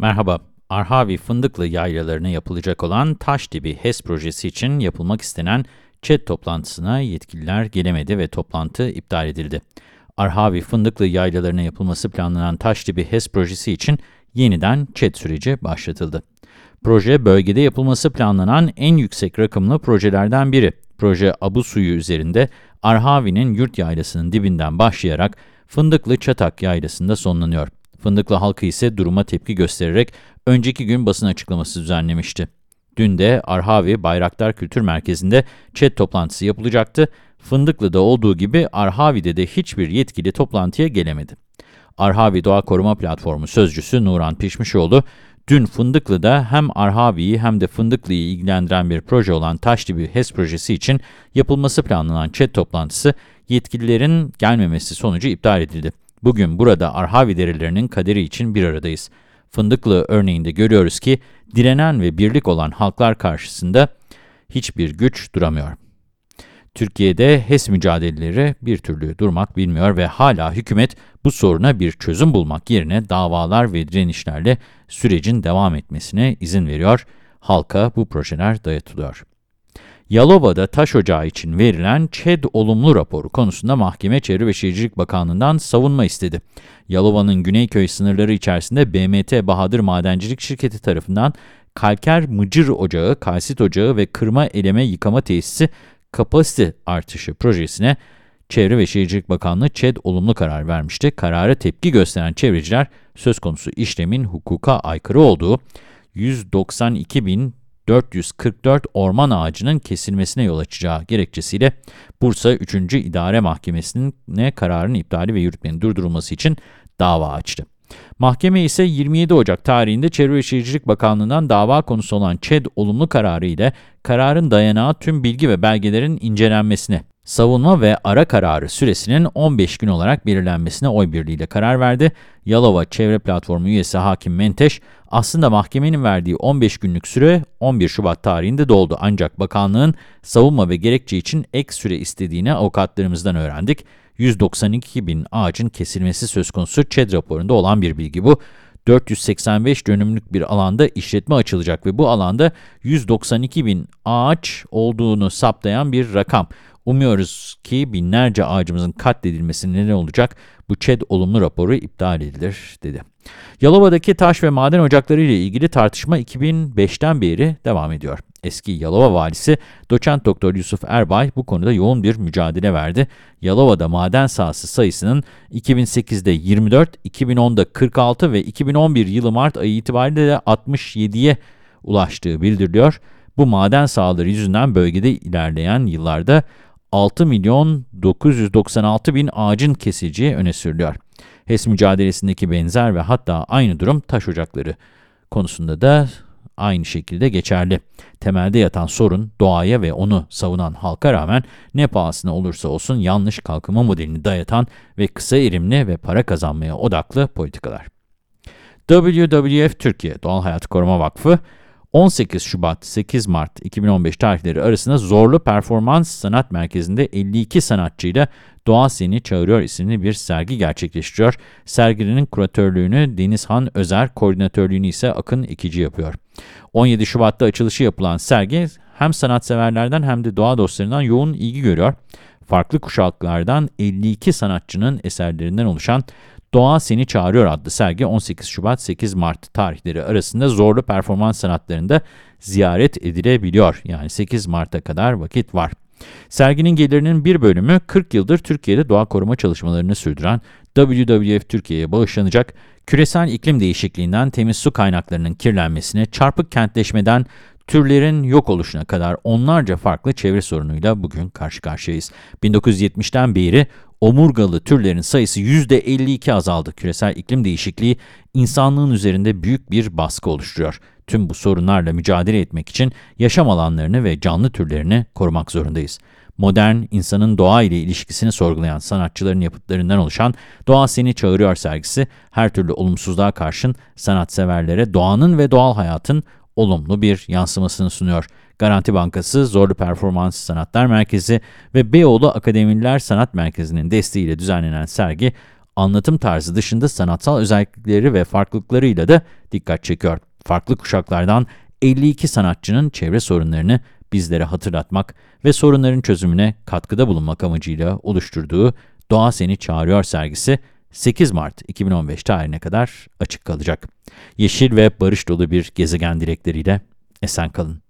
Merhaba, Arhavi Fındıklı yaylalarına yapılacak olan taş dibi HES projesi için yapılmak istenen ÇED toplantısına yetkililer gelemedi ve toplantı iptal edildi. Arhavi Fındıklı yaylalarına yapılması planlanan taş dibi HES projesi için yeniden ÇED süreci başlatıldı. Proje, bölgede yapılması planlanan en yüksek rakımlı projelerden biri. Proje, Abu Suyu üzerinde Arhavi'nin yurt yaylasının dibinden başlayarak Fındıklı Çatak yaylasında sonlanıyor. Fındıklı halkı ise duruma tepki göstererek önceki gün basın açıklaması düzenlemişti. Dün de Arhavi Bayraktar Kültür Merkezi'nde chat toplantısı yapılacaktı. Fındıklı'da olduğu gibi Arhavi'de de hiçbir yetkili toplantıya gelemedi. Arhavi Doğa Koruma Platformu sözcüsü Nuran Pişmişoğlu, dün Fındıklı'da hem Arhavi'yi hem de Fındıklı'yı ilgilendiren bir proje olan Taşdibi HES projesi için yapılması planlanan chat toplantısı yetkililerin gelmemesi sonucu iptal edildi. Bugün burada Arhavi derelerinin kaderi için bir aradayız. Fındıklı örneğinde görüyoruz ki direnen ve birlik olan halklar karşısında hiçbir güç duramıyor. Türkiye'de HES mücadeleleri bir türlü durmak bilmiyor ve hala hükümet bu soruna bir çözüm bulmak yerine davalar ve direnişlerle sürecin devam etmesine izin veriyor. Halka bu projeler dayatılıyor. Yalova'da taş ocağı için verilen ÇED olumlu raporu konusunda mahkeme Çevre ve Şehircilik Bakanlığı'ndan savunma istedi. Yalova'nın Güneyköy sınırları içerisinde BMT Bahadır Madencilik Şirketi tarafından kalker mıcır ocağı, kalsit ocağı ve kırma eleme yıkama tesisi kapasite artışı projesine Çevre ve Şehircilik Bakanlığı ÇED olumlu karar vermişti. Karara tepki gösteren çevreciler söz konusu işlemin hukuka aykırı olduğu 192 bin 444 orman ağacının kesilmesine yol açacağı gerekçesiyle Bursa 3. İdare Mahkemesi'ne kararın iptali ve yürütmenin durdurulması için dava açtı. Mahkeme ise 27 Ocak tarihinde Çevre ve Şehircilik Bakanlığı'ndan dava konusu olan ÇED olumlu kararı ile kararın dayanağı tüm bilgi ve belgelerin incelenmesine savunma ve ara kararı süresinin 15 gün olarak belirlenmesine oy birliğiyle karar verdi. Yalova Çevre Platformu üyesi Hakim Menteş, aslında mahkemenin verdiği 15 günlük süre 11 Şubat tarihinde doldu. Ancak bakanlığın savunma ve gerekçe için ek süre istediğini avukatlarımızdan öğrendik. 192 bin ağacın kesilmesi söz konusu ÇED raporunda olan bir bilgi bu. 485 dönümlük bir alanda işletme açılacak ve bu alanda 192 bin ağaç olduğunu saptayan bir rakam. Umuyoruz ki binlerce ağacımızın katledilmesi neden olacak bu ÇED olumlu raporu iptal edilir, dedi. Yalova'daki taş ve maden ocakları ile ilgili tartışma 2005'ten beri devam ediyor. Eski Yalova valisi doçent doktor Yusuf Erbay bu konuda yoğun bir mücadele verdi. Yalova'da maden sahası sayısının 2008'de 24, 2010'da 46 ve 2011 yılı Mart ayı itibariyle de 67'ye ulaştığı bildiriliyor. Bu maden sahaları yüzünden bölgede ilerleyen yıllarda 6 milyon 996 bin ağacın kesileceği öne sürülüyor. HES mücadelesindeki benzer ve hatta aynı durum taş ocakları konusunda da aynı şekilde geçerli. Temelde yatan sorun doğaya ve onu savunan halka rağmen ne pahasına olursa olsun yanlış kalkınma modelini dayatan ve kısa erimli ve para kazanmaya odaklı politikalar. WWF Türkiye Doğal Hayat Koruma Vakfı 18 Şubat 8 Mart 2015 tarihleri arasında Zorlu Performans Sanat Merkezi'nde 52 sanatçıyla Doğa Seni Çağırıyor isimli bir sergi gerçekleştiriyor. Serginin kuratörlüğünü Denizhan Özer, koordinatörlüğünü ise Akın Ekici yapıyor. 17 Şubat'ta açılışı yapılan sergi hem sanatseverlerden hem de doğa dostlarından yoğun ilgi görüyor. Farklı kuşaklardan 52 sanatçının eserlerinden oluşan Doğa Seni Çağırıyor adlı sergi 18 Şubat 8 Mart tarihleri arasında zorlu performans sanatlarında ziyaret edilebiliyor. Yani 8 Mart'a kadar vakit var. Serginin gelirinin bir bölümü 40 yıldır Türkiye'de doğa koruma çalışmalarını sürdüren WWF Türkiye'ye bağışlanacak, küresel iklim değişikliğinden temiz su kaynaklarının kirlenmesine, çarpık kentleşmeden türlerin yok oluşuna kadar onlarca farklı çevre sorunuyla bugün karşı karşıyayız. 1970'ten beri omurgalı türlerin sayısı %52 azaldı. Küresel iklim değişikliği insanlığın üzerinde büyük bir baskı oluşturuyor. Tüm bu sorunlarla mücadele etmek için yaşam alanlarını ve canlı türlerini korumak zorundayız. Modern, insanın doğa ile ilişkisini sorgulayan sanatçıların yapıtlarından oluşan Doğa Seni Çağırıyor sergisi, her türlü olumsuzluğa karşın sanatseverlere doğanın ve doğal hayatın olumlu bir yansımasını sunuyor. Garanti Bankası, Zorlu Performans Sanatlar Merkezi ve Beyoğlu Akademiler Sanat Merkezi'nin desteğiyle düzenlenen sergi anlatım tarzı dışında sanatsal özellikleri ve farklılıklarıyla da dikkat çekiyor. Farklı kuşaklardan 52 sanatçının çevre sorunlarını bizlere hatırlatmak ve sorunların çözümüne katkıda bulunmak amacıyla oluşturduğu Doğa Seni Çağırıyor sergisi 8 Mart 2015 tarihine kadar açık kalacak. Yeşil ve barış dolu bir gezegen dilekleriyle esen kalın.